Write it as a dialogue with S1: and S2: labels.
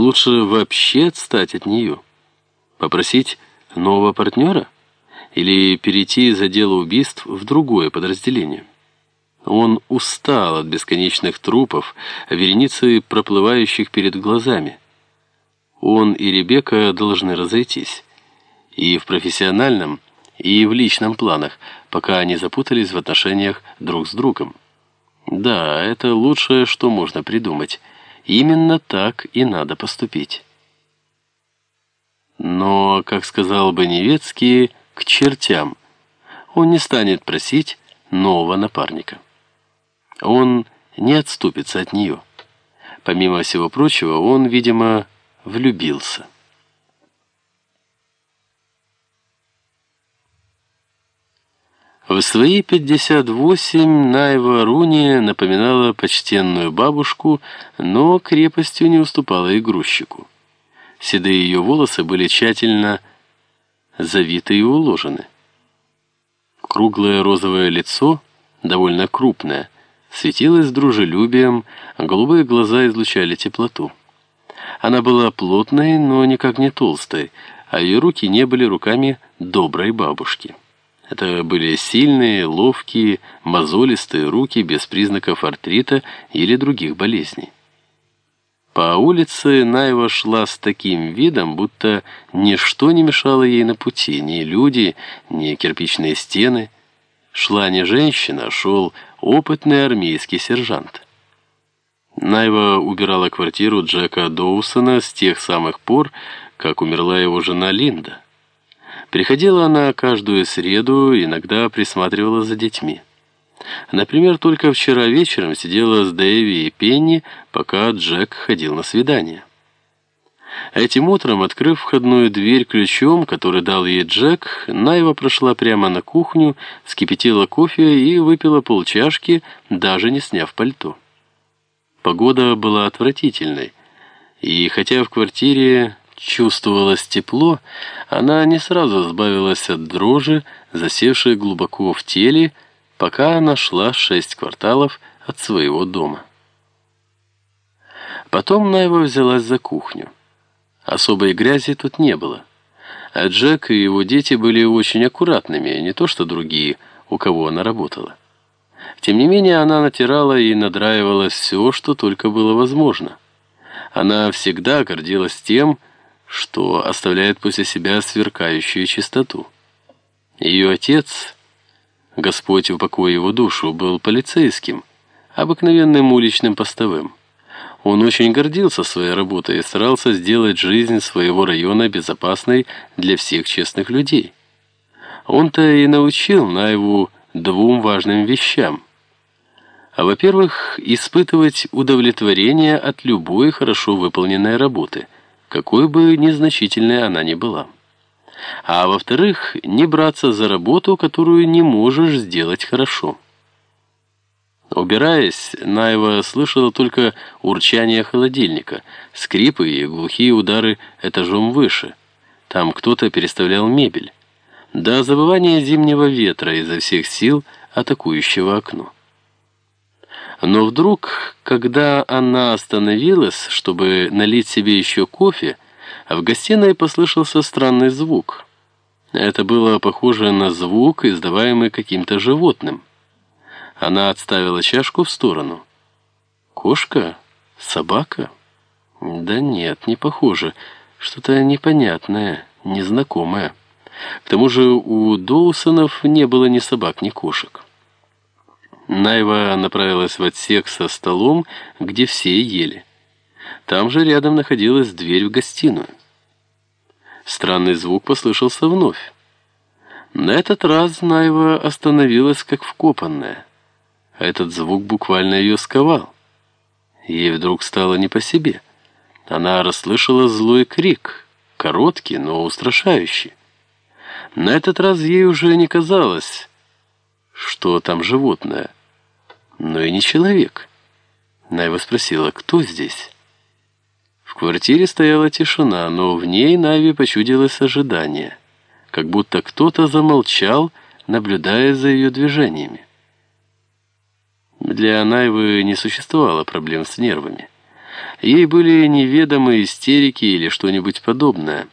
S1: Лучше вообще отстать от нее. Попросить нового партнера? Или перейти из отдела убийств в другое подразделение? Он устал от бесконечных трупов, вереницы проплывающих перед глазами. Он и Ребекка должны разойтись. И в профессиональном, и в личном планах, пока они запутались в отношениях друг с другом. Да, это лучшее, что можно придумать. Именно так и надо поступить. Но, как сказал бы Невецкий, к чертям. Он не станет просить нового напарника. Он не отступится от нее. Помимо всего прочего, он, видимо, влюбился. В свои 58 Найва Руни напоминала почтенную бабушку, но крепостью не уступала и грузчику. Седые ее волосы были тщательно завиты и уложены. Круглое розовое лицо, довольно крупное, светилось дружелюбием, голубые глаза излучали теплоту. Она была плотной, но никак не толстой, а ее руки не были руками доброй бабушки. Это были сильные, ловкие, мозолистые руки без признаков артрита или других болезней. По улице Найва шла с таким видом, будто ничто не мешало ей на пути, ни люди, ни кирпичные стены. Шла не женщина, а шел опытный армейский сержант. Найва убирала квартиру Джека Доусона с тех самых пор, как умерла его жена Линда. Приходила она каждую среду, иногда присматривала за детьми. Например, только вчера вечером сидела с Дэви и Пенни, пока Джек ходил на свидание. Этим утром, открыв входную дверь ключом, который дал ей Джек, Найва прошла прямо на кухню, вскипятила кофе и выпила полчашки, даже не сняв пальто. Погода была отвратительной, и хотя в квартире чувствовалось тепло, она не сразу избавилась от дрожи, засевшей глубоко в теле, пока она шла шесть кварталов от своего дома. Потом Найва взялась за кухню. Особой грязи тут не было. А Джек и его дети были очень аккуратными, не то что другие, у кого она работала. Тем не менее, она натирала и надраивала все, что только было возможно. Она всегда гордилась тем, что оставляет после себя сверкающую чистоту. Ее отец, Господь упокой его душу, был полицейским, обыкновенным уличным постовым. Он очень гордился своей работой и старался сделать жизнь своего района безопасной для всех честных людей. Он-то и научил Наеву двум важным вещам. А во-первых, испытывать удовлетворение от любой хорошо выполненной работы – какой бы незначительной она ни была. А во-вторых, не браться за работу, которую не можешь сделать хорошо. Убираясь, Наева слышала только урчание холодильника, скрипы и глухие удары этажом выше. Там кто-то переставлял мебель. До забывания зимнего ветра изо всех сил атакующего окно. Но вдруг, когда она остановилась, чтобы налить себе еще кофе, в гостиной послышался странный звук. Это было похоже на звук, издаваемый каким-то животным. Она отставила чашку в сторону. «Кошка? Собака?» «Да нет, не похоже. Что-то непонятное, незнакомое. К тому же у Доусонов не было ни собак, ни кошек». Найва направилась в отсек со столом, где все ели. Там же рядом находилась дверь в гостиную. Странный звук послышался вновь. На этот раз Найва остановилась как вкопанная. Этот звук буквально ее сковал. Ей вдруг стало не по себе. Она расслышала злой крик, короткий, но устрашающий. На этот раз ей уже не казалось, что там животное — но и не человек. Найва спросила, кто здесь? В квартире стояла тишина, но в ней Найве почудилось ожидание, как будто кто-то замолчал, наблюдая за ее движениями. Для Найвы не существовало проблем с нервами. Ей были неведомы истерики или что-нибудь подобное.